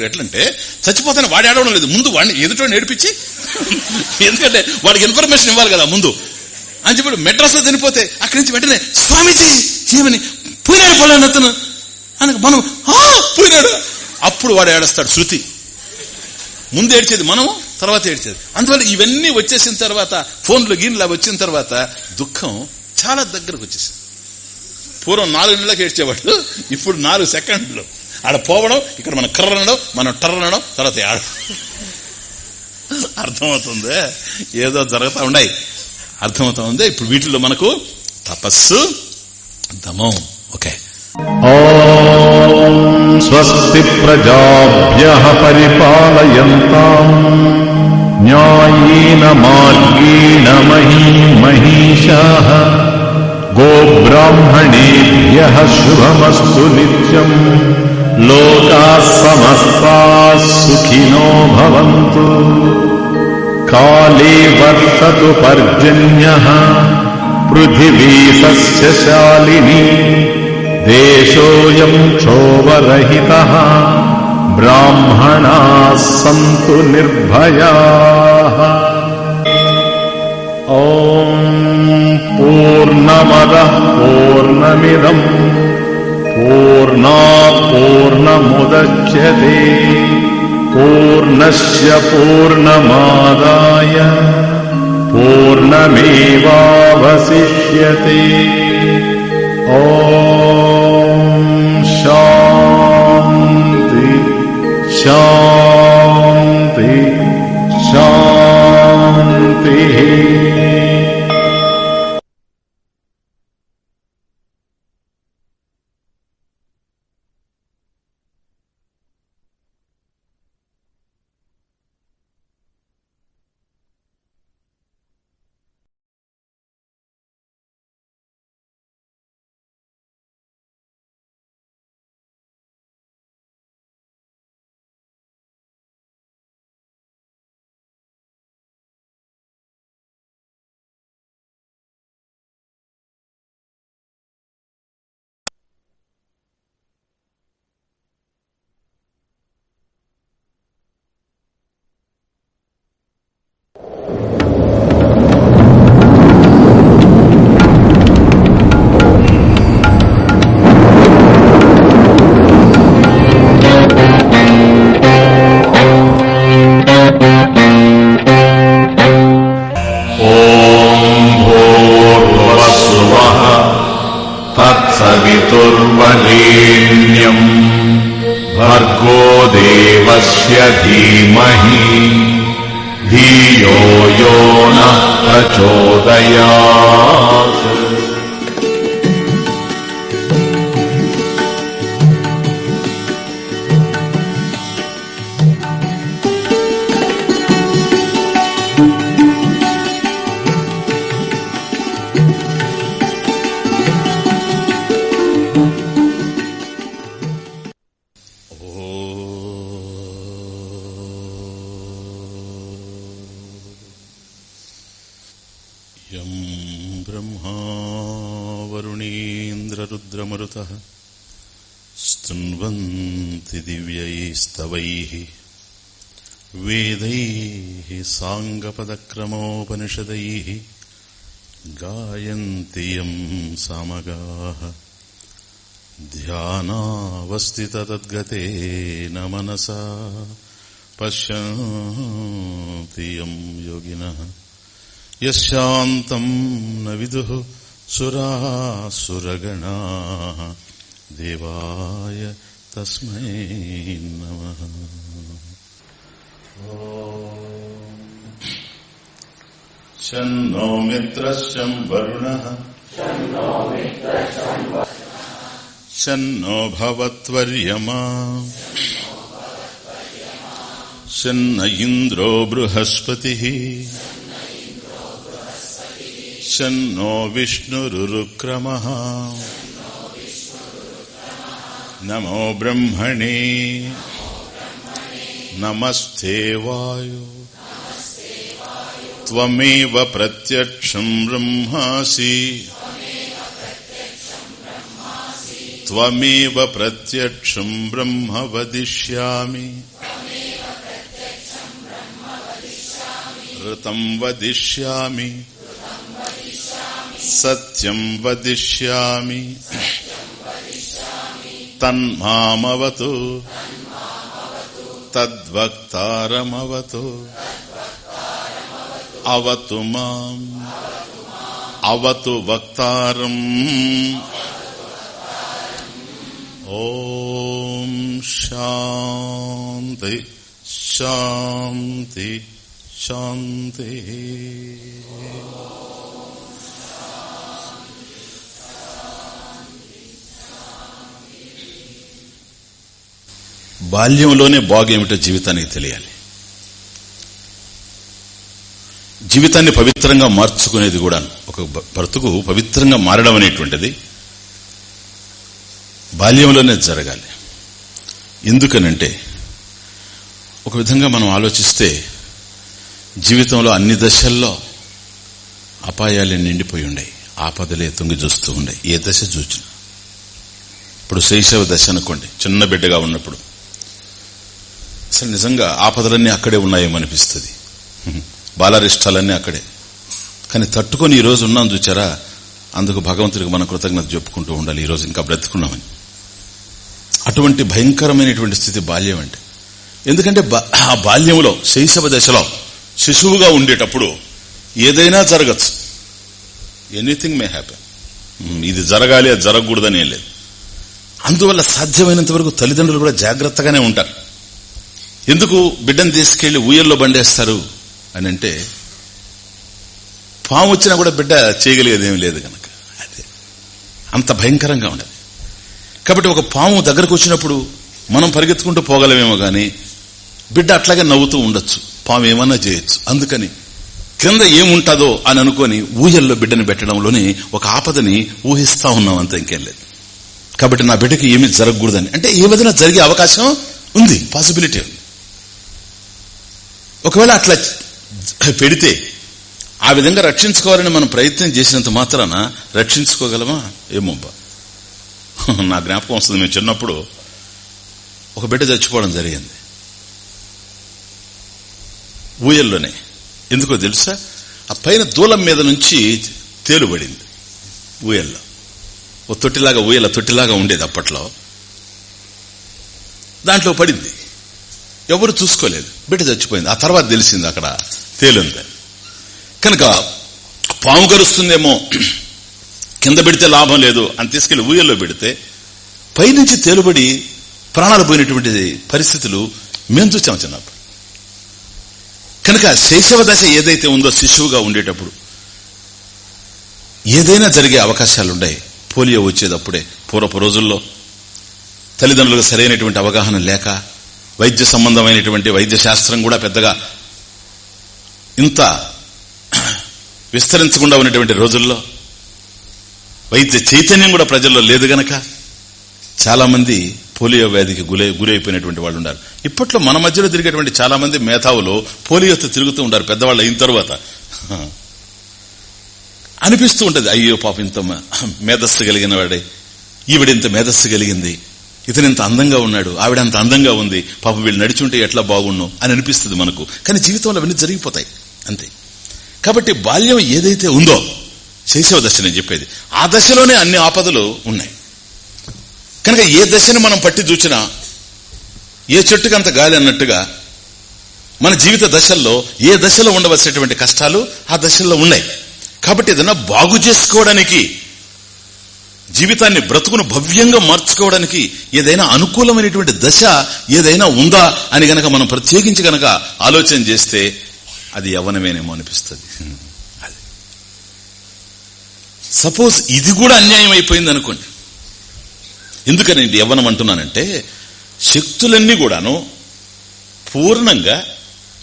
ఎట్లంటే చచ్చిపోతాను వాడి ఆడవడం లేదు. ముందు వాడిని ఎదుటో నేర్పించి ఎందుకంటే వాడికి ఇన్ఫర్మేషన్ ఇవ్వాలి కదా ముందు. అని చెప్పి మెడ్రాస్లో చనిపోతే అక్కడి నుంచి వెంటనే స్వామీజీ ఏమని? పోయినాడు పోలేను అతను. అని మనం "ఆ, పోయినాడు అప్పుడు వాడు ఏడుస్తాడు శృతి. ముందు ఏడ్చేది మనము తర్వాత ఏడ్చేది. అందువల్ల ఇవన్నీ వచ్చేసిన తర్వాత ఫోన్లు గీన్లా వచ్చిన తర్వాత దుఃఖం చాలా దగ్గరకు వచ్చేసింది. పూర్వం నాలుగు నెలలకు ఏడ్చేవాడు ఇప్పుడు నాలుగు సెకండ్లు. ఆడ పోవడం ఇక్కడ మనం కర్రనడం మనం టర్రనడం తర్వాత ఆడ. అర్థమవుతుంది? ఏదో జరుగుతూ ఉన్నాయి. అర్థమవుతా ఉంది ఇప్పుడు వీటిలో మనకు తపస్సు దమం. ఓకే. స్వస్తి ప్రజాభ్య పరిపాలయంతా. న్యాయన మార్గేణ మహీ మహిషా గోబ్రాహ్మణేభ్య శుభమస్సు నిత్యం. लोकाः समस्ताः सुखिनो भवन्तु। काले वर्षतु पर्जन्यः। पृथिवी सस्यशालिनी देशोऽयम् क्षोभरहितः। ब्राह्मणाः सन्तु निर्भयाः। ॐ पूर्णमदः पूर्णमिदम् पूर्णात् पूर्णमुदच्यते पूर्णस्य पूर्णमादाय पूर्णमेवावशिष्यते। ॐ शान्ति। शान्ति वेदैः वेदैः साङ्गपदक्रमोपनिषदैः गायन्ति यम् सामगाः ध्यानावस्थिततद्गतेन मनसा पश्यन्ति यम् योगिनः यस्यान्तम् न विदुः सुरासुरगणाः देवाय तस्मै नमः। शन्नो मित्रश्चम् वरुणः। शन्नो भवत्वर्यमा। शन्न इन्द्रो बृहस्पतिः। शन्नो विष्णुरुरुक्रमः। नमो ब्रह्मणे। नमस्ते वायु। त्वमेव प्रत्यक्षं ब्रह्मासि। त्वमेव प्रत्यक्षं ब्रह्म वदिष्यामि ऋतं वदिष्यामि। सत्यं वदिष्यामि। తన్మామవతు. తద్వక్తారమవతు. అవతు మాం. అవతు వక్తారం. ఓం శాంతి. శాంతి. శాంతి. బాల్యంలోనే బాగేమిటో జీవితానికి తెలియాలి. జీవితాన్ని పవిత్రంగా మార్చుకునేది కూడా ఒక భర్తకు బ్రతుకు పవిత్రంగా మారడం అనేటువంటిది బాల్యంలోనే జరగాలి. ఎందుకనంటే ఒక విధంగా మనం ఆలోచిస్తే జీవితంలో అన్ని దశల్లో అపాయాలే నిండిపోయి ఉన్నాయి ఆపదలే తొంగి చూస్తూ ఉన్నాయి ఏ దశ చూచినా ఇప్పుడు శైశవ దశ అనుకోండి. చిన్న బిడ్డగా ఉన్నప్పుడు అసలు నిజంగా ఆపదలన్నీ అక్కడే ఉన్నాయేమనిపిస్తుంది బాలరిష్టాలన్నీ అక్కడే. కానీ తట్టుకొని ఈ రోజు ఉన్నాం చూచారా? అందుకు భగవంతుడికి మనం కృతజ్ఞత చెప్పుకుంటూ ఉండాలి. ఈ రోజు ఇంకా బ్రతుకున్నామని. అటువంటి భయంకరమైనటువంటి స్థితి బాల్యం అంటే. ఎందుకంటే ఆ బాల్యంలో శైశవ దశలో శిశువుగా ఉండేటప్పుడు ఏదైనా జరగచ్చు. Anything may happen. ఇది జరగాలి అది జరగకూడదని లేదు. అందువల్ల సాధ్యమైనంత వరకు తల్లిదండ్రులు కూడా జాగ్రత్తగానే ఉంటారు. ఎందుకు బిడ్డను తీసుకెళ్ళి ఊయల్లో బండేస్తారు అని అంటే పాము వచ్చినా కూడా బిడ్డ చేయగలిగేది లేదు కనుక అదే. అంత భయంకరంగా ఉండదు కాబట్టి ఒక పాము దగ్గరకు వచ్చినప్పుడు మనం పరిగెత్తుకుంటూ పోగలమేమో గాని బిడ్డ అట్లాగే నవ్వుతూ ఉండొచ్చు. పాము ఏమన్నా చేయొచ్చు. అందుకని క్రింద ఏముంటుందో అని అనుకొని ఊయల్లో బిడ్డని పెట్టడంలోనే ఒక ఆపదని ఊహిస్తా ఉన్నాం అంత ఇంకేం లేదు. కాబట్టి నా బిడ్డకి ఏమీ జరగకూడదని. అంటే ఏ విధంగా జరిగే అవకాశం ఉంది పాసిబిలిటీ ఉంది. ఒకవేళ అట్లా పెడితే ఆ విధంగా రక్షించుకోవాలని మనం ప్రయత్నం చేసినంత మాత్రాన రక్షించుకోగలమా? ఏమోబ్బా నా జ్ఞాపకం వస్తుంది మేము చిన్నప్పుడు ఒక బిడ్డ చచ్చిపోవడం జరిగింది. ఊయల్లోనే. ఎందుకో తెలుసా? ఆ పైన దూలం మీద నుంచి తేలుబడింది ఊయల్లో. ఓ తొట్టిలాగా ఊయల తొట్టిలాగా ఉండేది అప్పట్లో. దాంట్లో పడింది. ఎవరు చూసుకోలేదు. బిడ్డ చచ్చిపోయింది. ఆ తర్వాత తెలిసింది అక్కడ తేలుంది. కనుక పాము కరుస్తుందేమో కింద పెడితే లాభం లేదు అని తీసుకెళ్ళి ఊయల్లో పెడితే పైనుంచి తేలుబడి ప్రాణాలు పోయినటువంటి పరిస్థితులు మేము చూసాం చిన్నప్పుడు. కనుక శైశవ దశ ఏదైతే ఉందో శిశువుగా ఉండేటప్పుడు ఏదైనా జరిగే అవకాశాలున్నాయి పోలియో వచ్చేటప్పుడే పూర్వపు రోజుల్లో తల్లిదండ్రులకు సరైనటువంటి అవగాహన లేక వైద్య సంబంధమైనటువంటి వైద్య శాస్త్రం కూడా పెద్దగా ఇంత విస్తరించకుండా ఉన్నటువంటి రోజుల్లో వైద్య చైతన్యం కూడా ప్రజల్లో లేదు గనక చాలామంది పోలియో వ్యాధికి గురై గురైపోయినటువంటి వాళ్ళు ఉన్నారు. ఇప్పట్లో మన మధ్యలో తిరిగేటువంటి చాలా మంది మేధావులు పోలియోతో తిరుగుతూ ఉంటారు పెద్దవాళ్ళు అయిన తర్వాత. అనిపిస్తూ ఉంటది అయ్యో పాప ఇంత మ- మేధస్సు కలిగిన వాడే. ఈవిడ ఇంత మేధస్సు కలిగింది. ఇతను ఇంత అందంగా ఉన్నాడు ఆవిడ అంత అందంగా ఉంది పాప వీళ్ళు నడిచుంటే ఎట్లా బాగుండు అని అనిపిస్తుంది మనకు. కానీ జీవితంలో అవన్నీ జరిగిపోతాయి అంతే. కాబట్టి బాల్యం ఏదైతే ఉందో శైశవ దశ నేను చెప్పేది ఆ దశలోనే అన్ని ఆపదలు ఉన్నాయి. కనుక ఏ దశను మనం పట్టి చూచినా ఏ చెట్టుకి అంత గాలి అన్నట్టుగా మన జీవిత దశల్లో ఏ దశలో ఉండవలసినటువంటి కష్టాలు ఆ దశల్లో ఉన్నాయి. కాబట్టి ఏదైనా బాగు చేసుకోవడానికి జీవితాన్ని బ్రతుకును భవ్యంగా మార్చుకోవడానికి ఏదైనా అనుకూలమైనటువంటి దశ ఏదైనా ఉందా అని గనక మనం ప్రత్యేకించి గనక ఆలోచన చేస్తే అది యవ్వనమేనేమో అనిపిస్తుంది. సపోజ్ ఇది కూడా అన్యాయం అయిపోయింది అనుకోండి. ఎందుకని యవ్వనం అంటున్నానంటే శక్తులన్నీ కూడాను పూర్ణంగా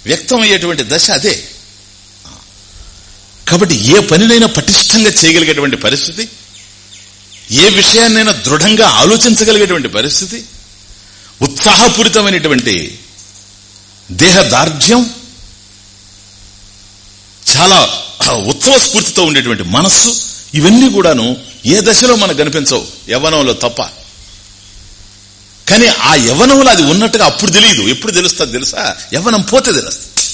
వ్యక్తమయ్యేటువంటి దశ అదే. కాబట్టి ఏ పనినైనా పటిష్టంగా చేయగలిగేటువంటి పరిస్థితి ఏ విషయాన్నైనా దృఢంగా ఆలోచించగలిగేటువంటి పరిస్థితి ఉత్సాహపూరితమైనటువంటి దేహదార్ఢ్యం చాలా ఉత్సవ స్ఫూర్తితో ఉండేటువంటి మనస్సు ఇవన్నీ కూడాను ఏ దశలో మనకు కనిపించవు. యవ్వనంలో తప్ప. కానీ ఆ యవనంలో అది ఉన్నట్టుగా అప్పుడు తెలియదు. ఎప్పుడు తెలుస్తుంది తెలుసా? యవనం పోతే తెలుస్తుంది.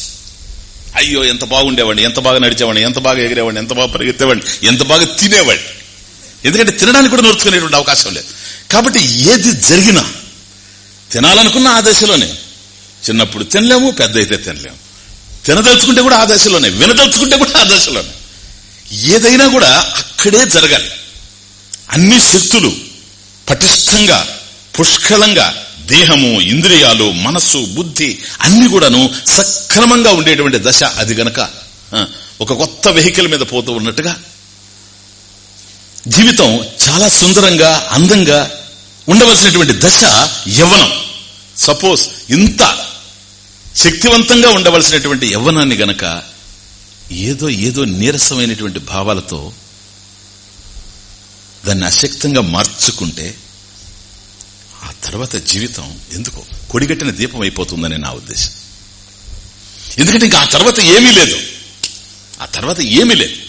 అయ్యో ఎంత బాగుండేవాడిని ఎంత బాగా నడిచేవాడిని ఎంత బాగా ఎగిరేవాడిని ఎంత బాగా పరిగెత్తేవాడిని ఎంత బాగా తినేవాడిని. ఎందుకంటే తినడానికి కూడా నేర్చుకునేటువంటి అవకాశం లేదు. కాబట్టి ఏది జరిగినా తినాలనుకున్న ఆ దశలోనే చిన్నప్పుడు తినలేము పెద్ద అయితే తినలేము. తినదలుచుకుంటే కూడా ఆ దశలోనే వినదలుచుకుంటే కూడా ఆ దశలోనే. ఏదైనా కూడా అక్కడే జరగాలి. అన్ని శక్తులు పటిష్టంగా పుష్కలంగా దేహము ఇంద్రియాలు మనస్సు బుద్ధి అన్ని కూడాను సక్రమంగా ఉండేటువంటి దశ అది గనక ఆ, ఒక కొత్త వెహికల్ మీద పోతూ ఉన్నట్టుగా జీవితం చాలా సుందరంగా అందంగా ఉండవలసినటువంటి దశ యవ్వనం. సపోజ్ ఇంత శక్తివంతంగా ఉండవలసినటువంటి యవ్వనాన్ని గనక ఏదో ఏదో నీరసమైనటువంటి భావాలతో దాన్ని అశక్తంగా మార్చుకుంటే ఆ తర్వాత జీవితం ఎందుకో కొడిగట్టిన దీపం అయిపోతుందని నా ఉద్దేశం. ఎందుకంటే ఇంకా ఆ తర్వాత ఏమీ లేదు. ఆ తర్వాత ఏమీ లేదు.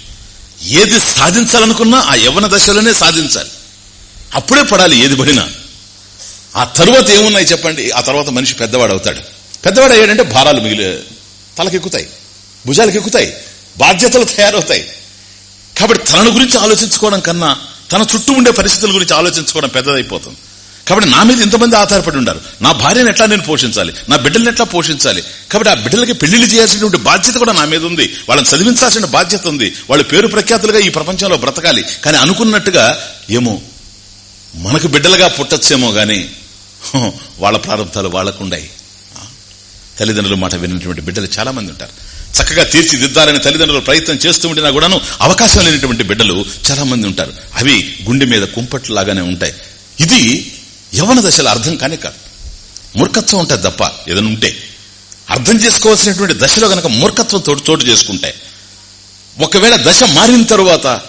ఏది సాధించాలనుకున్నా ఆ యవ్వన దశలోనే సాధించాలి. అప్పుడే పడాలి ఏది పడినా. ఆ తరువాత ఏమున్నాయి చెప్పండి? ఆ తర్వాత మనిషి పెద్దవాడు అవుతాడు పెద్దవాడు అయ్యాడంటే భారాలు మిగిలి తలకెక్కుతాయి భుజాలకు ఎక్కుతాయి బాధ్యతలు తయారవుతాయి. కాబట్టి తనను గురించి ఆలోచించుకోవడం కన్నా తన చుట్టూ ఉండే పరిస్థితుల గురించి ఆలోచించుకోవడం పెద్దదైపోతుంది. కాబట్టి నా మీద ఇంతమంది ఆధారపడి ఉండారు. నా భార్యను ఎట్లా నేను పోషించాలి? నా బిడ్డలను ఎట్లా పోషించాలి? కాబట్టి ఆ బిడ్డలకి పెళ్ళిళ్ళు చేయాల్సినటువంటి బాధ్యత కూడా నా మీద ఉంది. వాళ్ళని చదివించాల్సిన బాధ్యత ఉంది. వాళ్ళు పేరు ప్రఖ్యాతులుగా ఈ ప్రపంచంలో బ్రతకాలి. కానీ అనుకున్నట్టుగా ఏమో మనకు బిడ్డలుగా పుట్టచ్చేమో గాని వాళ్ళ ప్రారంభాలు వాళ్ళకుండాయి. తల్లిదండ్రుల మాట విన్నటువంటి బిడ్డలు చాలా మంది ఉంటారు. చక్కగా తీర్చిదిద్దాలని తల్లిదండ్రులు ప్రయత్నం చేస్తూ ఉండినా కూడాను అవకాశం లేనటువంటి బిడ్డలు చాలా మంది ఉంటారు. అవి గుండె మీద కుంపట్లాగానే ఉంటాయి. ఇది యవన దశలో అర్థం కానే కాదు. మూర్ఖత్వం ఉంటుంది తప్ప ఏదైనా ఉంటే అర్థం చేసుకోవాల్సినటువంటి దశలో గనక మూర్ఖత్వం తోడు చోటు చేసుకుంటే ఒకవేళ దశ మారిన తరువాత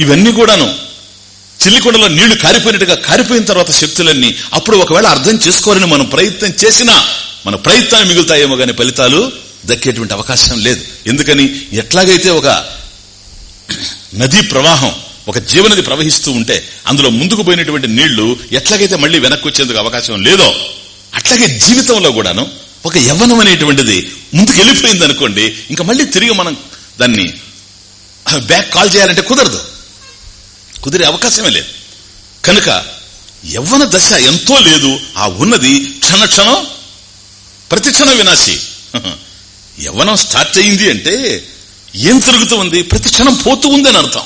ఇవన్నీ కూడాను చిల్లికొండలో నీళ్ళు కారిపోయినట్టుగా కారిపోయిన తర్వాత శక్తులన్నీ అప్పుడు ఒకవేళ అర్థం చేసుకోవాలని మనం ప్రయత్నం చేసినా మన ప్రయత్నాలు మిగులుతాయేమో గాని ఫలితాలు దక్కేటువంటి అవకాశం లేదు. ఎందుకని? ఎట్లాగైతే ఒక నదీ ప్రవాహం ఒక జీవనది ప్రవహిస్తూ ఉంటే అందులో ముందుకు పోయినటువంటి నీళ్ళు ఎట్లాగైతే మళ్ళీ వెనక్కి వచ్చేందుకు అవకాశం లేదో అట్లాగే జీవితంలో కూడాను ఒక యవ్వనం అనేటువంటిది ముందుకు వెళ్ళిపోయింది అనుకోండి ఇంకా మళ్ళీ తిరిగి మనం దాన్ని బ్యాక్ కాల్ చేయాలంటే కుదరదు. కుదిరే అవకాశమే లేదు. కనుక యవ్వన దశ ఎంతో లేదు ఆ ఉన్నది క్షణ క్షణం ప్రతి క్షణం వినాశి. యవ్వనం స్టార్ట్ అయింది అంటే ఏం జరుగుతూ ఉంది? ప్రతి క్షణం పోతూ ఉంది అని అర్థం.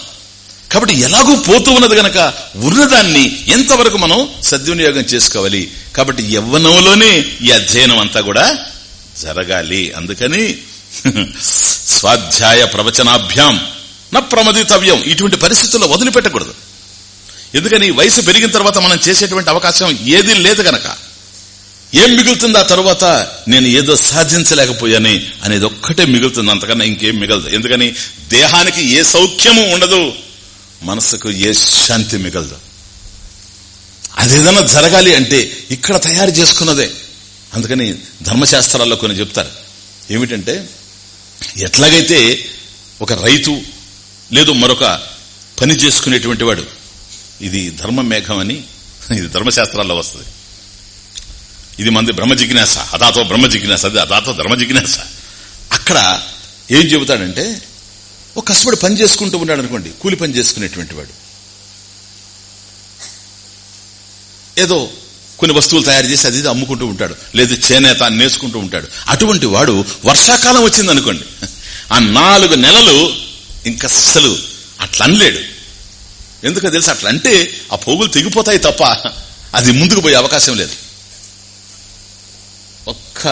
కాబట్టి ఎలాగూ పోతూ ఉన్నది గనక ఉన్నదాన్ని ఎంతవరకు మనం సద్వినియోగం చేసుకోవాలి? కాబట్టి యవ్వనంలోనే ఈ అధ్యయనం అంతా కూడా జరగాలి. అందుకని స్వాధ్యాయ ప్రవచనాభ్యాం నా ప్రమదితవ్యం. ఇటువంటి పరిస్థితుల్లో వదిలిపెట్టకూడదు. ఎందుకని? వయసు పెరిగిన తర్వాత మనం చేసేటువంటి అవకాశం ఏది లేదు గనక. ఏం మిగులుతుంది ఆ తర్వాత? నేను ఏదో సాధించలేకపోయాని అనేది ఒక్కటే మిగులుతుంది. అంతకన్నా ఇంకేం మిగలదు. ఎందుకని? దేహానికి ఏ సౌఖ్యము ఉండదు. మనసుకు ఏ శాంతి మిగలదు. అదేదన్నా జరగాలి అంటే ఇక్కడ తయారు చేసుకున్నదే. అందుకని ధర్మశాస్త్రాల్లో కొన్ని చెప్తారు. ఏమిటంటే ఎట్లాగైతే ఒక రైతు లేదు మరొక పని చేసుకునేటువంటి వాడు ఇది ధర్మ మేఘం అని ఇది ధర్మశాస్త్రాల్లో వస్తుంది. ఇది మంది బ్రహ్మ జిజ్ఞాస అదాతో బ్రహ్మ జిజ్ఞాస అది అదాతో ధర్మ జిజ్ఞాస. అక్కడ ఏం చెబుతాడంటే ఒక కష్టపడి పని చేసుకుంటూ ఉన్నాడు అనుకోండి కూలి పని చేసుకునేటువంటి వాడు. ఏదో కొన్ని వస్తువులు తయారు చేసి అది ఇది అమ్ముకుంటూ ఉంటాడు లేదు చేనేత అని నేర్చుకుంటూ ఉంటాడు. అటువంటి వాడు వర్షాకాలం వచ్చింది అనుకోండి ఆ నాలుగు నెలలు ఇంకా అస్సలు అట్లా అనలేడు. ఎందుకో తెలుసు అట్లా అంటే ఆ పోగులు తెగిపోతాయి తప్ప అది ముందుకు పోయే అవకాశం లేదు. ఒక్క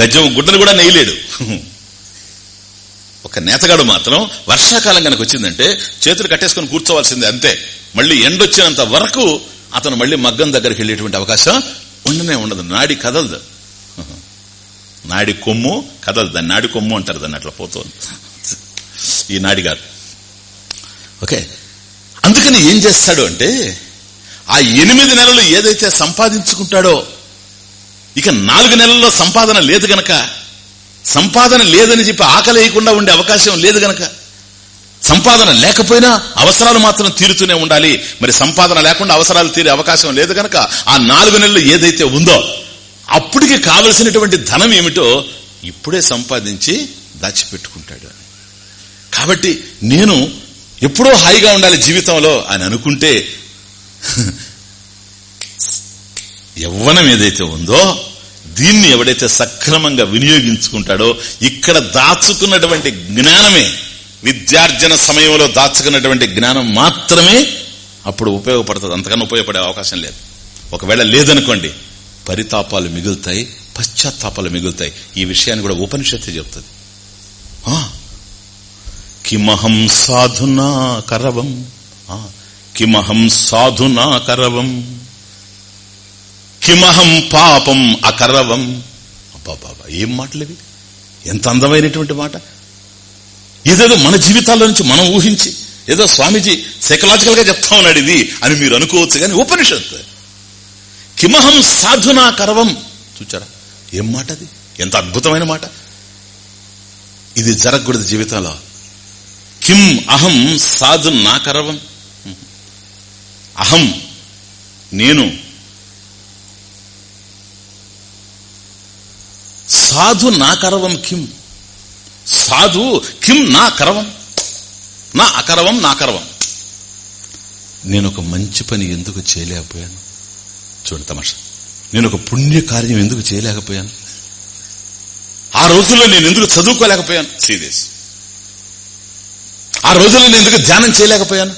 గజం గుడ్డను కూడా నెయ్యలేడు ఒక నేతగాడు మాత్రం వర్షాకాలం కనుక వచ్చిందంటే చేతులు కట్టేసుకుని కూర్చోవాల్సిందే అంతే. మళ్ళీ ఎండొచ్చినంత వరకు అతను మళ్ళీ మగ్గం దగ్గరికి వెళ్ళేటువంటి అవకాశం ఉండనే ఉండదు. నాడి కదలదు. నాడి కొమ్ము కదలదు. దాన్ని నాడి కొమ్ము అంటారు దాన్ని అట్లా పోతుంది. ఈ నాడి కాదు. ఓకే. అందుకని ఏం చేస్తాడు అంటే ఆ ఎనిమిది నెలలు ఏదైతే సంపాదించుకుంటాడో ఇక నాలుగు నెలల్లో సంపాదన లేదు గనక సంపాదన లేదని చెప్పి ఆకలేయకుండా ఉండే అవకాశం లేదు గనక. సంపాదన లేకపోయినా అవసరాలు మాత్రం తీరుతూనే ఉండాలి. మరి సంపాదన లేకుండా అవసరాలు తీరే అవకాశం లేదు గనక ఆ నాలుగు నెలలు ఏదైతే ఉందో అప్పటికి కావలసినటువంటి ధనం ఏమిటో ఇప్పుడే సంపాదించి దాచిపెట్టుకుంటాడు. కాబట్టి నేను ఎప్పుడో హాయిగా ఉండాలి జీవితంలో అని అనుకుంటే యవ్వనం ఏదైతే ఉందో దీన్ని ఎవడైతే సక్రమంగా వినియోగించుకుంటాడో ఇక్కడ దాచుకున్నటువంటి జ్ఞానమే విద్యార్జన సమయంలో దాచుకున్నటువంటి జ్ఞానం మాత్రమే అప్పుడు ఉపయోగపడుతుంది. అంతకన్నా ఉపయోగపడే అవకాశం లేదు. ఒకవేళ లేదనుకోండి పరితాపాలు మిగులుతాయి పశ్చాత్తాపాలు మిగులుతాయి. ఈ విషయాన్ని కూడా ఉపనిషత్తు చెప్తుంది. ఆ, కిమహం సాధునా కరవం. ఆ, కిమహం సాధునా కరవం. కిమహం పాపం అకరవం. అబ్బాబాబా ఏం మాటలేవి? ఎంత అందమైనటువంటి మాట? ఇదేదో మన జీవితాల్లో నుంచి మనం ఊహించి ఏదో స్వామీజీ సైకలాజికల్గా చెప్తా ఉన్నాడు ఇది అని మీరు అనుకోవచ్చు కానీ ఉపనిషత్ కిమహం సాధునా కరవం చూచారా? ఏం మాట అది? ఎంత అద్భుతమైన మాట. ఇది జరగకూడదు జీవితంలో. కిం అహం సాధు నా కరవం అహం నేను సాధు నా కరవం కిం? సాధు కిం నా కరవం? నా అకరవం నా కరవం. నేను ఒక మంచి పని ఎందుకు చేయలేకపోయాను? చూడండి తమాష. నేను ఒక పుణ్యకార్యం ఎందుకు చేయలేకపోయాను? ఆ రోజుల్లో నేను ఎందుకు చదువుకోలేకపోయాను? సీరియస్ ఆ రోజుల్లో నేను ఎందుకు ధ్యానం చేయలేకపోయాను?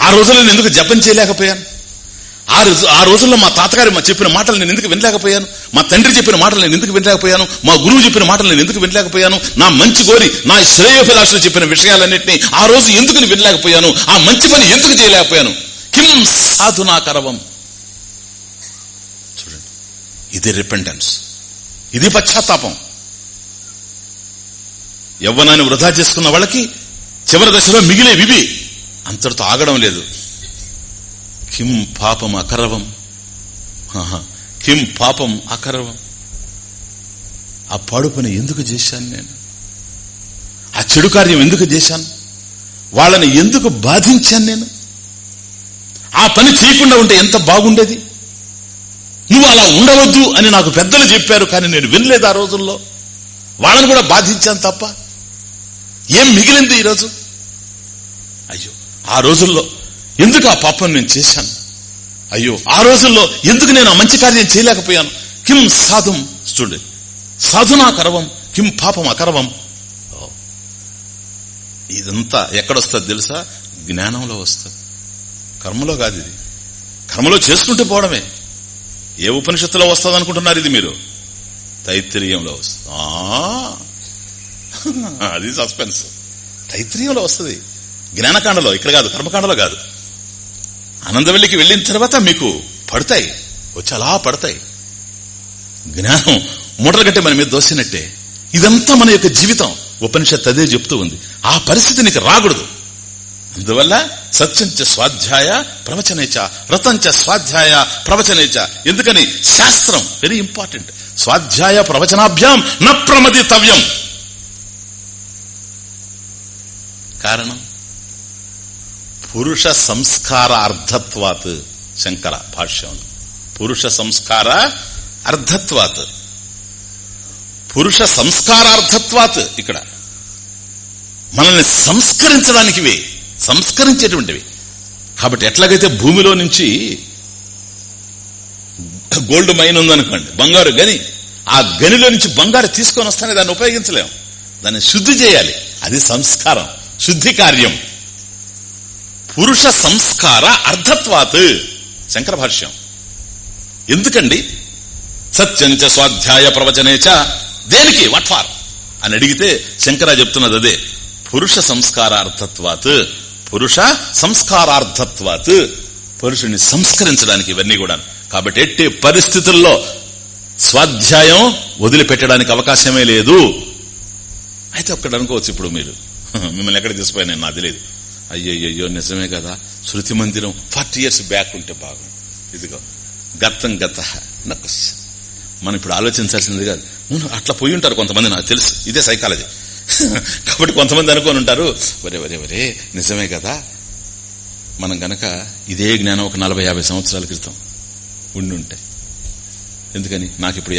ఆ రోజుల్లో నేను ఎందుకు జపం చేయలేకపోయాను? ఆ రోజు ఆ రోజుల్లో మా తాతగారు మా చెప్పిన మాటలు నేను ఎందుకు వినలేకపోయాను? మా తండ్రి చెప్పిన మాటలు నేను ఎందుకు వినలేకపోయాను? మా గురువు చెప్పిన మాటలు నేను ఎందుకు వినలేకపోయాను? నా మంచి కోరి నా శ్రేయోభిలాషులు చెప్పిన విషయాలన్నింటినీ ఆ రోజు ఎందుకు నేను వినలేకపోయాను? ఆ మంచి పని ఎందుకు చేయలేకపోయాను? కిం సాధునా కరవం? చూడండి. ఇది రిపెంటెన్స్ ఇది పశ్చాత్తాపం. యవ్వనాన్ని వృధా చేసుకున్న వాళ్ళకి చివరి దశలో మిగిలే వివి. అంతటితో ఆగడం లేదు. కిం పాపం అకరవం కిం పాపం అకరవం ఆ పాడు పని ఎందుకు చేశాను నేను? ఆ చెడు కార్యం ఎందుకు చేశాను? వాళ్ళని ఎందుకు బాధించాను నేను? ఆ పని చేయకుండా ఉంటే ఎంత బాగుండేది? నువ్వు అలా ఉండవద్దు అని నాకు పెద్దలు చెప్పారు కానీ నేను వినలేదు ఆ రోజుల్లో. వాళ్ళని కూడా బాధించాను తప్ప. ఏం మిగిలింది ఈరోజు? అయ్యో ఆ రోజుల్లో ఎందుకు ఆ పాపం నేను చేశాను? అయ్యో ఆ రోజుల్లో ఎందుకు నేను ఆ మంచి కార్యం చేయలేకపోయాను? కిం సాధుం? చూడండి సాధునా కరవం కిం పాపం అకరవం ఓ. ఇదంతా ఎక్కడొస్తుంది తెలుసా? జ్ఞానంలో వస్తుంది. కర్మలో కాదు ఇది. కర్మలో చేసుకుంటూ పోవడమే. ఏ ఉపనిషత్తులో వస్తుంది అనుకుంటున్నారు ఇది మీరు? తైత్రీయంలో వస్తుంది. ఆ, అది సస్పెన్స్. తైత్రీయంలో వస్తుంది. జ్ఞానకాండలో ఇక్కడ కాదు కర్మకాండలో కాదు. ఆనందవల్లికి వెళ్ళిన తర్వాత మీకు పడతాయి. వచ్చి అలా పడతాయి. జ్ఞానం మూటలు కంటే మన మీద దోసినట్టే. ఇదంతా మన యొక్క జీవితం. ఉపనిషత్ అదే చెప్తూ ఉంది. ఆ పరిస్థితి నీకు రాకూడదు. అందువల్ల సత్యంచ స్వాధ్యాయ ప్రవచనేచ రతంచ స్వాధ్యాయ ప్రవచనేచ ఎందుకని? శాస్త్రం వెరీ ఇంపార్టెంట్ స్వాధ్యాయ ప్రవచనాభ్యాం న ప్రమదితవ్యం. కారణం? పురుష సంస్కార అర్ధత్వాత్ శంకర భాష్యం. పురుష సంస్కార అర్ధత్వాత్ పురుష సంస్కారార్థత్వాత్ ఇక్కడ. మనల్ని సంస్కరించడానికివే సంస్కరించేటువంటివి. కాబట్టి ఎట్లాగైతే భూమిలో నుంచి గోల్డ్ మైన్ ఉందనుకోండి బంగారు గని ఆ గనిలో నుంచి బంగారు తీసుకొని వస్తానే దాన్ని ఉపయోగించలేము దాన్ని శుద్ధి చేయాలి. అది సంస్కారం శుద్ధి కార్యం. పురుష సంస్కార అర్ధత్వాత్ శంకర భాష్యం. ఎందుకండి? సత్యంచ స్వాధ్యాయ ప్రవచనేచ దేనికి? What for? అని అడిగితే శంకర చెప్తున్నది అదే. పురుష సంస్కారార్థత్వాత్ పురుష సంస్కారార్థత్వాత్. పురుషుని సంస్కరించడానికి ఇవన్నీ కూడా కాబట్టి ఎట్టి పరిస్థితుల్లో స్వాధ్యాయం వదిలిపెట్టడానికి అవకాశమే లేదు. అయితే ఒక్కటి అనుకోవచ్చు ఇప్పుడు మీరు. మిమ్మల్ని ఎక్కడ తీసుకుపోయినా నాకు తెలియదు. అయ్యయ్యో నిజమే కదా? శృతి మందిరం ఫార్టీ ఇయర్స్ బ్యాక్ ఉంటే బాగుంది ఇదిగో గతం గత నక్స్. మనం ఇప్పుడు ఆలోచించాల్సింది కాదు. అట్లా పోయి ఉంటారు కొంతమంది నాకు తెలుసు. ఇదే సైకాలజీ. కాబట్టి కొంతమంది అనుకొని ఉంటారు. వరే వరే వరే నిజమే కదా? మనం గనక ఇదే జ్ఞానం ఒక నలభై యాభై సంవత్సరాల క్రితం ఉండి ఉంటే ఎందుకని? నాకు ఇప్పుడు